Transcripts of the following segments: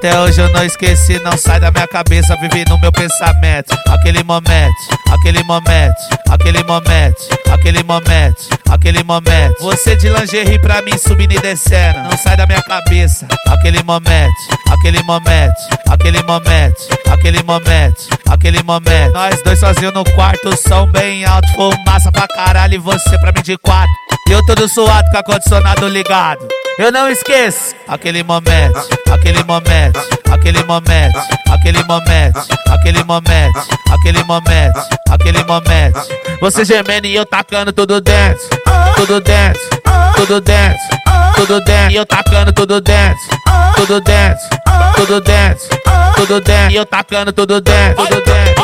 Até hoje eu não esqueci, não sai da minha cabeça, vive no meu pensamento. Aquele momento, aquele momento, aquele momento, aquele momento, aquele momento. Você de lingerie pra mim subindo e descendo, não sai da minha cabeça. Aquele momento, aquele momento, aquele momento, aquele momento, aquele momento. Nós dois sozinhos no quarto, som bem alto, fumaça pra caralho e você pra mim de quatro. E eu todo suado com ar-condicionado ligado. Eu não esqueço aquele momento, aquele momento, aquele momento, aquele momento, aquele momento, aquele momento, aquele momento. Você gemendo e eu tacando tudo dentro, tudo dentro, tudo dentro, tudo dentro. E eu tacando tudo dentro, tudo dentro, tudo dentro, tudo dentro. E eu tacando tudo dentro, tudo dentro,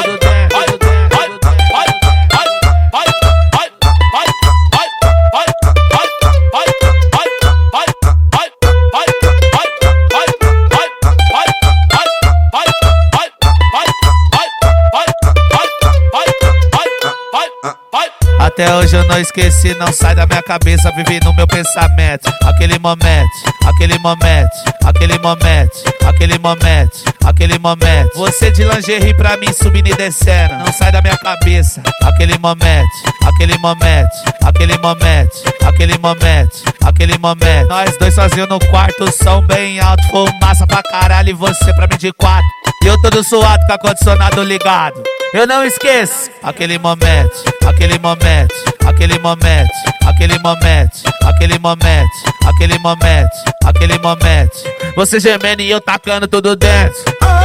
Até hoje eu não esqueci, não sai da minha cabeça, vive no meu pensamento. Aquele momento, aquele momento, aquele momento, aquele momento, aquele momento. Você de lingerie pra mim subindo e descendo, não sai da minha cabeça. Aquele momento, aquele momento, aquele momento, aquele momento, aquele momento. Nós dois sozinhos no quarto, som bem alto, fumaça pra caralho e você pra mim de quatro. E eu todo suado com ar-condicionado ligado. Eu não esqueço aquele momento, aquele momento, aquele momento, aquele momento, aquele momento, aquele momento, aquele momento. Você gemendo e eu tacando tudo dentro,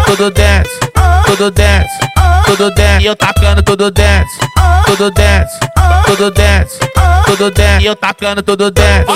tudo dentro, tudo dentro, tudo dentro. E eu tacando tudo dentro, tudo dentro, tudo dentro, tudo dentro. E eu tacando tudo dentro.